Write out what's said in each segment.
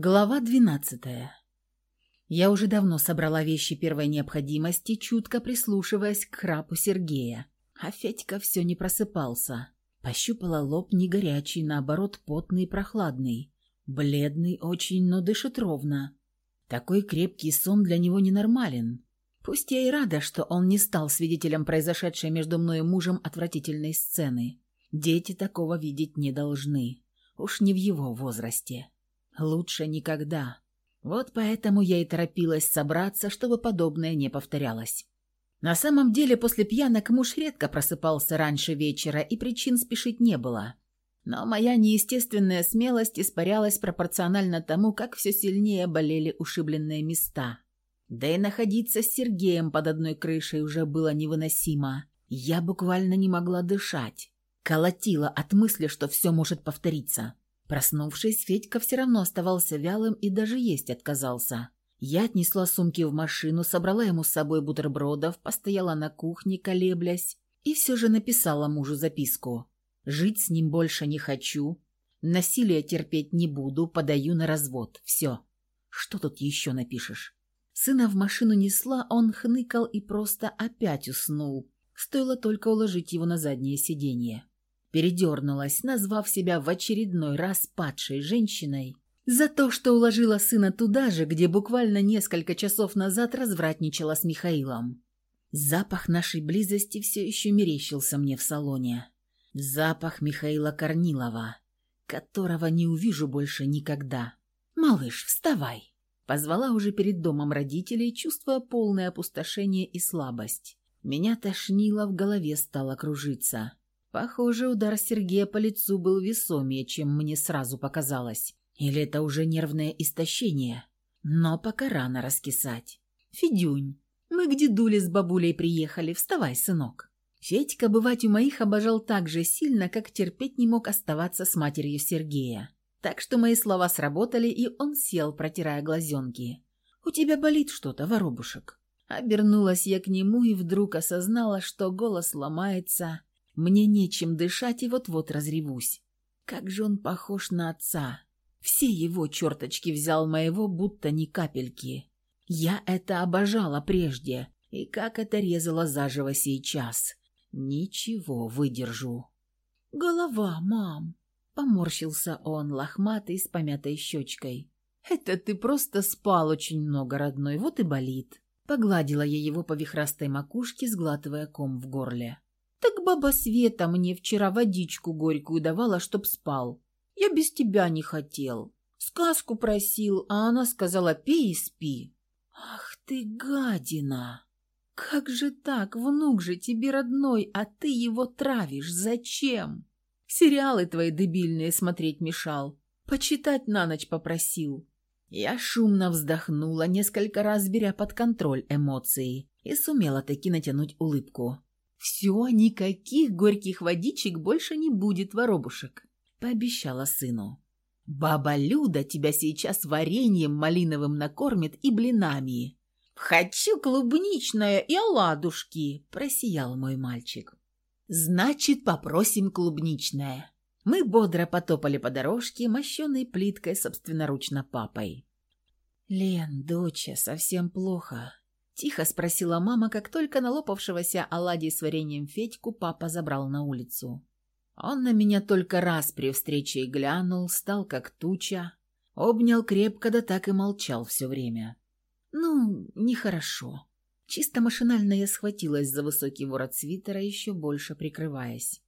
Глава двенадцатая. Я уже давно собрала вещи первой необходимости, чутко прислушиваясь к храпу Сергея. А Федька все не просыпался. Пощупала лоб не горячий, наоборот, потный и прохладный. Бледный очень, но дышит ровно. Такой крепкий сон для него ненормален. Пусть я и рада, что он не стал свидетелем произошедшей между мной и мужем отвратительной сцены. Дети такого видеть не должны. Уж не в его возрасте. Лучше никогда. Вот поэтому я и торопилась собраться, чтобы подобное не повторялось. На самом деле, после пьянок муж редко просыпался раньше вечера, и причин спешить не было. Но моя неестественная смелость испарялась пропорционально тому, как все сильнее болели ушибленные места. Да и находиться с Сергеем под одной крышей уже было невыносимо. Я буквально не могла дышать. Колотила от мысли, что все может повториться. Проснувшись, Федька все равно оставался вялым и даже есть отказался. Я отнесла сумки в машину, собрала ему с собой бутербродов, постояла на кухне, колеблясь, и все же написала мужу записку. «Жить с ним больше не хочу, насилие терпеть не буду, подаю на развод. Все. Что тут еще напишешь?» Сына в машину несла, он хныкал и просто опять уснул. Стоило только уложить его на заднее сиденье передернулась, назвав себя в очередной раз падшей женщиной, за то, что уложила сына туда же, где буквально несколько часов назад развратничала с Михаилом. Запах нашей близости все еще мерещился мне в салоне. Запах Михаила Корнилова, которого не увижу больше никогда. «Малыш, вставай!» Позвала уже перед домом родителей, чувствуя полное опустошение и слабость. Меня тошнило, в голове стало кружиться. Похоже, удар Сергея по лицу был весомее, чем мне сразу показалось. Или это уже нервное истощение? Но пока рано раскисать. «Федюнь, мы к дедуле с бабулей приехали. Вставай, сынок». Федька бывать у моих обожал так же сильно, как терпеть не мог оставаться с матерью Сергея. Так что мои слова сработали, и он сел, протирая глазенки. «У тебя болит что-то, воробушек?» Обернулась я к нему и вдруг осознала, что голос ломается, мне нечем дышать и вот-вот разревусь. Как же он похож на отца. Все его черточки взял моего, будто ни капельки. Я это обожала прежде, и как это резало заживо сейчас. Ничего, выдержу. «Голова, мам!» — поморщился он, лохматый, с помятой щечкой. «Это ты просто спал очень много, родной, вот и болит». Погладила я его по вихрастой макушке, сглатывая ком в горле. Так баба Света мне вчера водичку горькую давала, чтоб спал. Я без тебя не хотел. Сказку просил, а она сказала «пей и спи». Ах ты гадина! Как же так, внук же тебе родной, а ты его травишь, зачем? Сериалы твои дебильные смотреть мешал, почитать на ночь попросил. Я шумно вздохнула, несколько раз беря под контроль эмоции, и сумела таки натянуть улыбку. «Все, никаких горьких водичек больше не будет, воробушек», — пообещала сыну. «Баба Люда тебя сейчас вареньем малиновым накормит и блинами». «Хочу клубничное и оладушки», — просиял мой мальчик. «Значит, попросим клубничное». Мы бодро потопали по дорожке, мощенной плиткой собственноручно папой. «Лен, доча, совсем плохо», Тихо спросила мама, как только налопавшегося оладий с вареньем Федьку папа забрал на улицу. Он на меня только раз при встрече и глянул, стал как туча, обнял крепко, да так и молчал все время. Ну, нехорошо. Чисто машинально я схватилась за высокий ворот свитера, еще больше прикрываясь.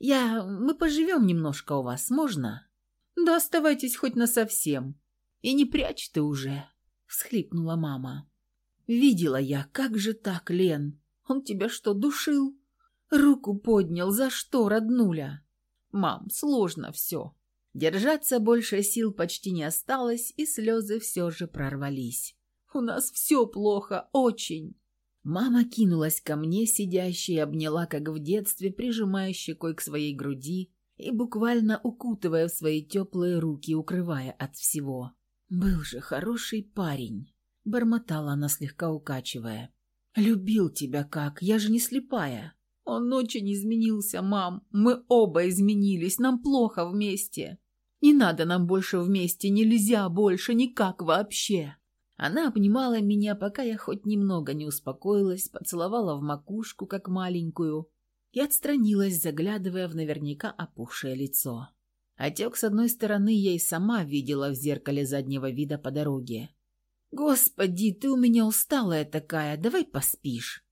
«Я... Мы поживем немножко у вас, можно?» «Да оставайтесь хоть насовсем. И не прячь ты уже», — всхлипнула мама. Видела я, как же так, Лен? Он тебя что, душил? Руку поднял, за что, роднуля? Мам, сложно все. Держаться больше сил почти не осталось, и слезы все же прорвались. У нас все плохо, очень. Мама кинулась ко мне, сидящей, обняла, как в детстве, прижимая щекой к своей груди и буквально укутывая в свои теплые руки, укрывая от всего. Был же хороший парень бормотала она, слегка укачивая. «Любил тебя как, я же не слепая». «Он очень изменился, мам. Мы оба изменились, нам плохо вместе. Не надо нам больше вместе, нельзя больше, никак вообще!» Она обнимала меня, пока я хоть немного не успокоилась, поцеловала в макушку, как маленькую, и отстранилась, заглядывая в наверняка опухшее лицо. Отек с одной стороны я и сама видела в зеркале заднего вида по дороге. «Господи, ты у меня усталая такая, давай поспишь».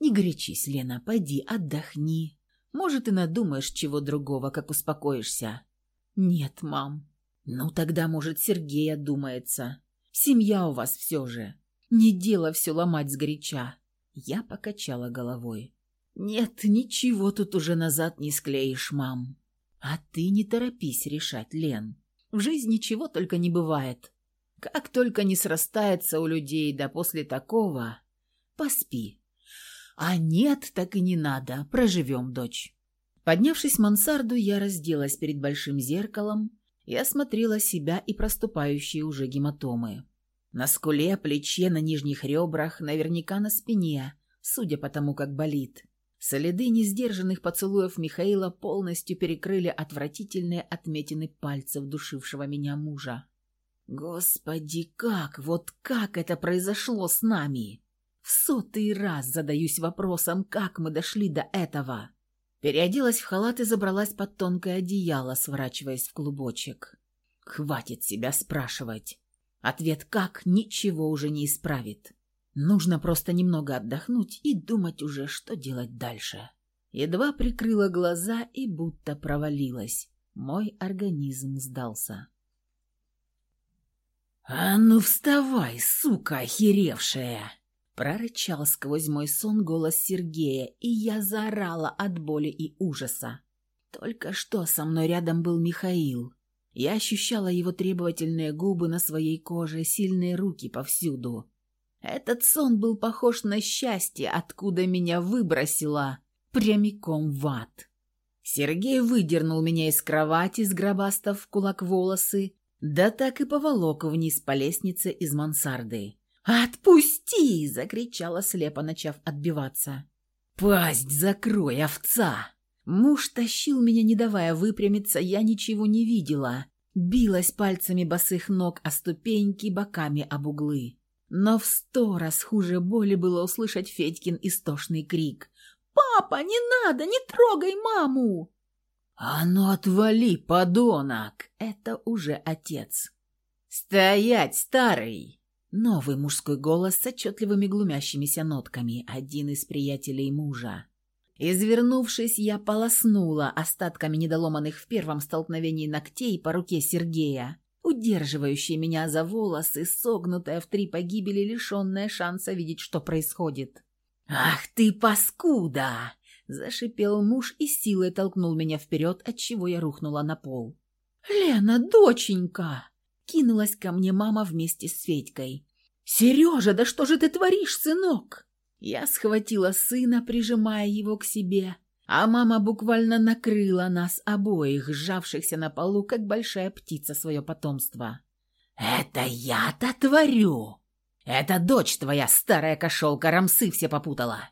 «Не горячись, Лена, пойди, отдохни. Может, и надумаешь чего другого, как успокоишься». «Нет, мам». «Ну, тогда, может, Сергей одумается. Семья у вас все же. Не дело все ломать сгоряча». Я покачала головой. «Нет, ничего тут уже назад не склеишь, мам. А ты не торопись решать, Лен. В жизни чего только не бывает. Как только не срастается у людей, да после такого... Поспи. А нет, так и не надо. Проживем, дочь». Поднявшись в мансарду, я разделась перед большим зеркалом и осмотрела себя и проступающие уже гематомы. На скуле, плече, на нижних ребрах, наверняка на спине, судя по тому, как болит. Следы несдержанных поцелуев Михаила полностью перекрыли отвратительные отметины пальцев душившего меня мужа. Господи, как, вот как это произошло с нами? В сотый раз задаюсь вопросом, как мы дошли до этого. Переоделась в халат и забралась под тонкое одеяло, сворачиваясь в клубочек. Хватит себя спрашивать. Ответ «как» ничего уже не исправит. Нужно просто немного отдохнуть и думать уже, что делать дальше. Едва прикрыла глаза и будто провалилась. Мой организм сдался. «А ну вставай, сука охеревшая!» Прорычал сквозь мой сон голос Сергея, и я заорала от боли и ужаса. Только что со мной рядом был Михаил. Я ощущала его требовательные губы на своей коже, сильные руки повсюду. Этот сон был похож на счастье, откуда меня выбросило прямиком в ад. Сергей выдернул меня из кровати, сгробастав в кулак волосы, да так и поволок вниз по лестнице из мансарды. «Отпусти!» — закричала слепо, начав отбиваться. «Пасть закрой, овца!» Муж тащил меня, не давая выпрямиться, я ничего не видела. Билась пальцами босых ног о ступеньки, боками об углы. Но в сто раз хуже боли было услышать Федькин истошный крик. «Папа, не надо, не трогай маму!» «А ну отвали, подонок!» Это уже отец. «Стоять, старый!» Новый мужской голос с отчетливыми глумящимися нотками, один из приятелей мужа. Извернувшись, я полоснула остатками недоломанных в первом столкновении ногтей по руке Сергея удерживающая меня за волосы, согнутая в три погибели, лишенная шанса видеть, что происходит. «Ах ты, паскуда!» — зашипел муж и силой толкнул меня вперед, отчего я рухнула на пол. «Лена, доченька!» — кинулась ко мне мама вместе с Федькой. «Сережа, да что же ты творишь, сынок?» Я схватила сына, прижимая его к себе, а мама буквально накрыла нас обоих, сжавшихся на полу, как большая птица свое потомство. «Это я-то творю! Это дочь твоя, старая кошелка, рамсы все попутала!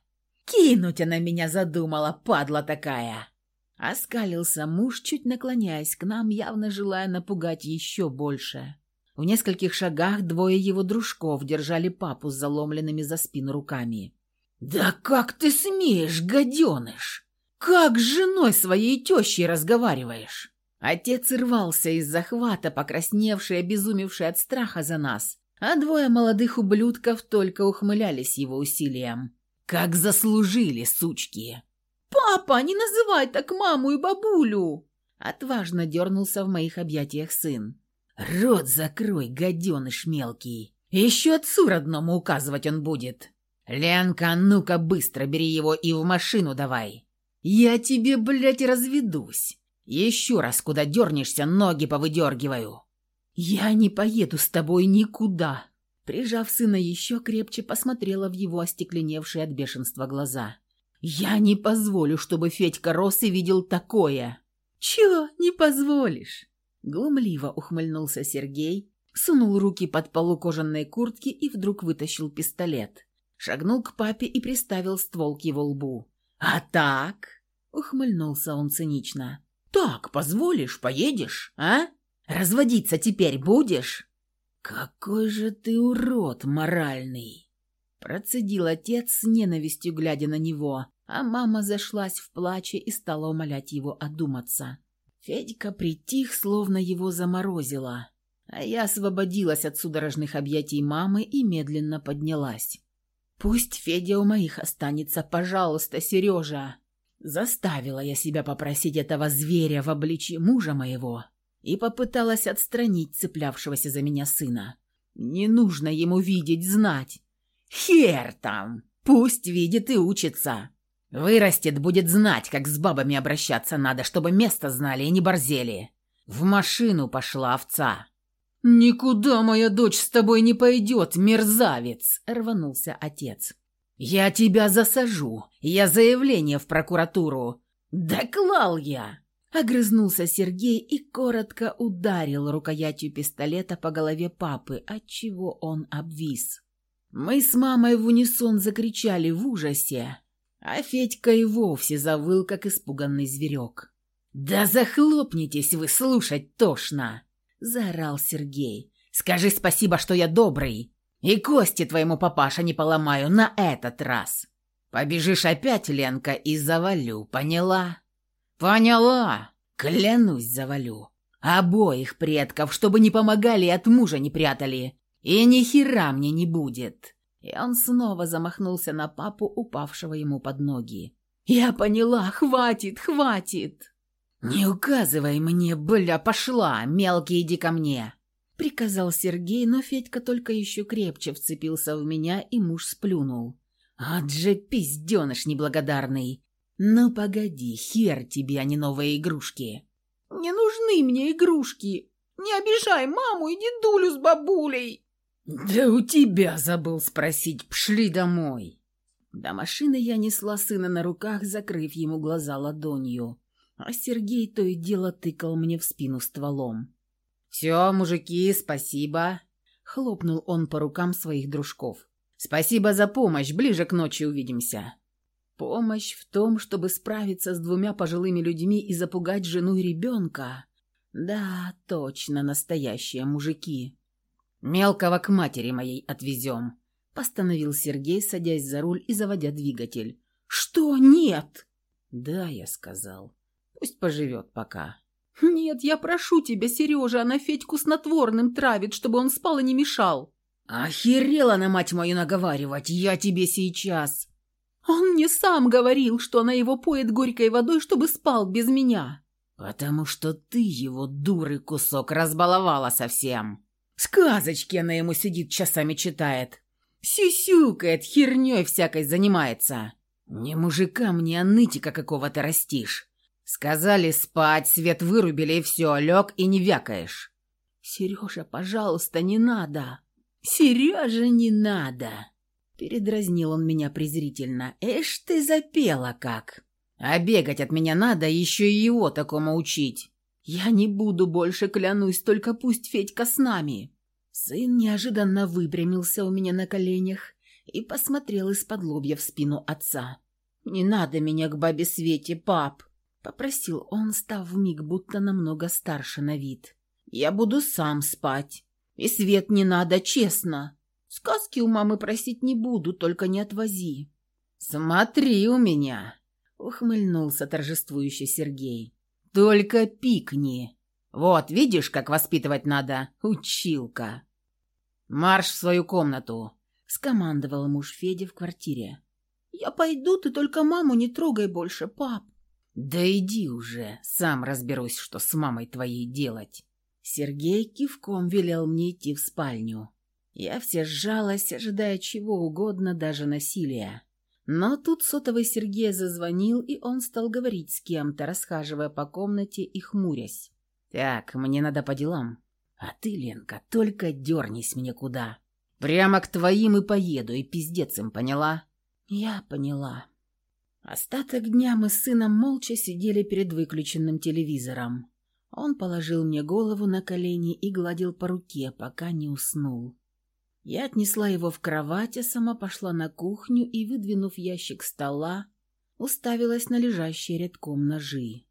Кинуть она меня задумала, падла такая!» Оскалился муж, чуть наклоняясь к нам, явно желая напугать еще больше. В нескольких шагах двое его дружков держали папу с заломленными за спину руками. «Да как ты смеешь, гаденыш!» «Как с женой своей тещей разговариваешь?» Отец рвался из захвата, покрасневший, обезумевший от страха за нас, а двое молодых ублюдков только ухмылялись его усилиям. «Как заслужили, сучки!» «Папа, не называй так маму и бабулю!» Отважно дернулся в моих объятиях сын. «Рот закрой, гаденыш мелкий! Еще отцу родному указывать он будет! Ленка, ну-ка быстро бери его и в машину давай!» «Я тебе, блядь, разведусь. Еще раз куда дернешься, ноги повыдергиваю». «Я не поеду с тобой никуда». Прижав сына еще крепче, посмотрела в его остекленевшие от бешенства глаза. «Я не позволю, чтобы Федька рос и видел такое». «Чего не позволишь?» Глумливо ухмыльнулся Сергей, сунул руки под полу кожаной куртки и вдруг вытащил пистолет. Шагнул к папе и приставил ствол к его лбу. «А так?» — ухмыльнулся он цинично. «Так, позволишь, поедешь, а? Разводиться теперь будешь?» «Какой же ты урод моральный!» Процедил отец с ненавистью, глядя на него, а мама зашлась в плаче и стала умолять его одуматься. Федька притих, словно его заморозило, а я освободилась от судорожных объятий мамы и медленно поднялась. «Пусть Федя у моих останется, пожалуйста, Сережа!» Заставила я себя попросить этого зверя в обличье мужа моего и попыталась отстранить цеплявшегося за меня сына. «Не нужно ему видеть, знать. Хер там! Пусть видит и учится!» Вырастет, будет знать, как с бабами обращаться надо, чтобы место знали и не борзели. В машину пошла овца. «Никуда моя дочь с тобой не пойдет, мерзавец!» — рванулся отец. «Я тебя засажу. Я заявление в прокуратуру. Доклал я!» Огрызнулся Сергей и коротко ударил рукоятью пистолета по голове папы, отчего он обвис. Мы с мамой в унисон закричали в ужасе, а Федька и вовсе завыл, как испуганный зверек. «Да захлопнитесь вы, слушать тошно!» — заорал Сергей. «Скажи спасибо, что я добрый, и кости твоему папаша не поломаю на этот раз. Побежишь опять, Ленка, и завалю, поняла?» «Поняла! Клянусь, завалю. Обоих предков, чтобы не помогали и от мужа не прятали. И ни хера мне не будет!» И он снова замахнулся на папу, упавшего ему под ноги. «Я поняла, хватит, хватит!» «Не указывай мне, бля, пошла, мелкий, иди ко мне!» Приказал Сергей, но Федька только еще крепче вцепился в меня, и муж сплюнул. «Ад же пизденыш неблагодарный! Ну погоди, хер тебе, а не новые игрушки!» «Не нужны мне игрушки! Не обижай маму и дедулю с бабулей!» «Да у тебя забыл спросить, пшли домой!» До машины я несла сына на руках, закрыв ему глаза ладонью, а Сергей то и дело тыкал мне в спину стволом. «Все, мужики, спасибо!» — хлопнул он по рукам своих дружков. «Спасибо за помощь, ближе к ночи увидимся!» Помощь в том, чтобы справиться с двумя пожилыми людьми и запугать жену и ребенка. Да, точно, настоящие мужики. «Мелкого к матери моей отвезем», — постановил Сергей, садясь за руль и заводя двигатель. «Что? Нет!» «Да, я сказал. Пусть поживет пока». «Нет, я прошу тебя, Сережа, она Федьку снотворным травит, чтобы он спал и не мешал». «Охерела на мать мою наговаривать, я тебе сейчас!» «Он мне сам говорил, что она его поет горькой водой, чтобы спал без меня». «Потому что ты его, дуры, кусок, разбаловала совсем». Сказочки она ему сидит, часами читает. Сюсюкает, херней всякой занимается. Не мужика мне, а нытика какого-то растишь. Сказали спать, свет вырубили и все, лег и не вякаешь. Сережа, пожалуйста, не надо. Сережа, не надо. Передразнил он меня презрительно. Эш ты запела как. А бегать от меня надо, еще и его такому учить. «Я не буду больше, клянусь, только пусть Федька с нами». Сын неожиданно выпрямился у меня на коленях и посмотрел из-под лобья в спину отца. «Не надо меня к бабе Свете, пап!» — попросил он, став вмиг будто намного старше на вид. «Я буду сам спать. И свет не надо, честно. Сказки у мамы просить не буду, только не отвози». «Смотри у меня!» — ухмыльнулся торжествующий Сергей. Только пикни. Вот, видишь, как воспитывать надо, училка. Марш в свою комнату, скомандовал муж Феди в квартире. Я пойду, ты только маму не трогай больше, пап. Да иди уже, сам разберусь, что с мамой твоей делать. Сергей кивком велел мне идти в спальню. Я вся сжалась, ожидая чего угодно, даже насилия. Но тут сотовый Сергея зазвонил, и он стал говорить с кем-то, расхаживая по комнате и хмурясь. «Так, мне надо по делам. А ты, Ленка, только дернись мне куда. Прямо к твоим и поеду, и пиздец им, поняла?» «Я поняла». Остаток дня мы с сыном молча сидели перед выключенным телевизором. Он положил мне голову на колени и гладил по руке, пока не уснул. Я отнесла его в кровать, а сама пошла на кухню и, выдвинув ящик стола, уставилась на лежащие рядком ножи.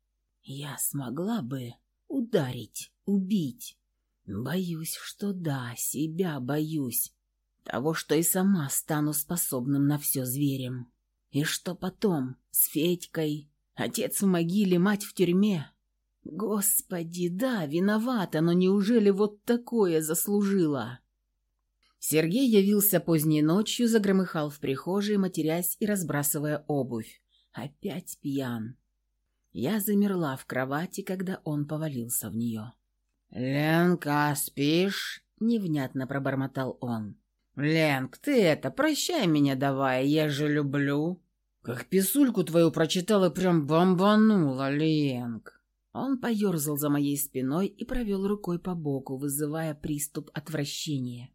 Я смогла бы Ударить, убить. Боюсь, что да, себя боюсь. Того, что и сама стану способным на все зверем. И что потом с Федькой? Отец в могиле, мать в тюрьме. Господи, да, виновата, но неужели вот такое заслужила? Сергей явился поздней ночью, загромыхал в прихожей, матерясь и разбрасывая обувь. Опять пьян. Я замерла в кровати, когда он повалился в нее. «Ленка, спишь?» — невнятно пробормотал он. «Ленк, ты это, прощай меня давай, я же люблю». «Как писульку твою прочитал и прям бомбанула, Ленк». Он поерзал за моей спиной и провел рукой по боку, вызывая приступ отвращения.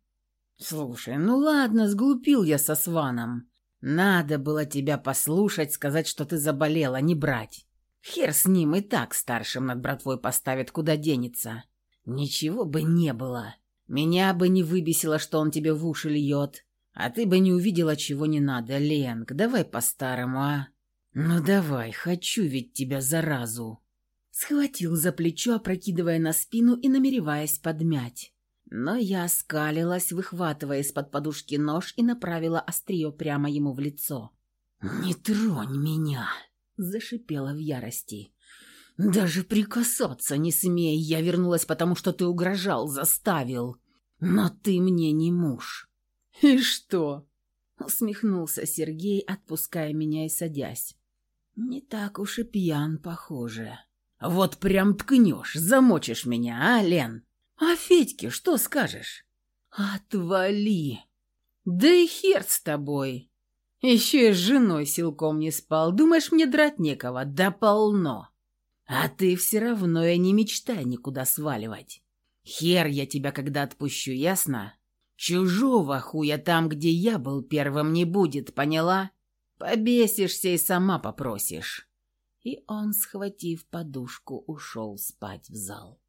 «Слушай, ну ладно, сглупил я со Сваном. Надо было тебя послушать, сказать, что ты заболела, не брать. Хер с ним и так старшим над братвой поставит, куда денется. Ничего бы не было. Меня бы не выбесило, что он тебе в уши льет. А ты бы не увидела, чего не надо, Ленк. Давай по-старому, а? Ну давай, хочу ведь тебя заразу. Схватил за плечо, опрокидывая на спину и намереваясь подмять. Но я оскалилась, выхватывая из-под подушки нож и направила острие прямо ему в лицо. «Не тронь меня!» — зашипела в ярости. «Даже прикасаться не смей, я вернулась, потому что ты угрожал, заставил. Но ты мне не муж». «И что?» — усмехнулся Сергей, отпуская меня и садясь. «Не так уж и пьян, похоже. Вот прям ткнешь, замочишь меня, а, Лен? А Федьке что скажешь?» «Отвали!» «Да и хер с тобой!» Еще и с женой силком не спал. Думаешь, мне драть некого? Да полно. А ты все равно и не мечтай никуда сваливать. Хер я тебя когда отпущу, ясно? Чужого хуя там, где я был первым, не будет, поняла? Побесишься и сама попросишь. И он, схватив подушку, ушел спать в зал.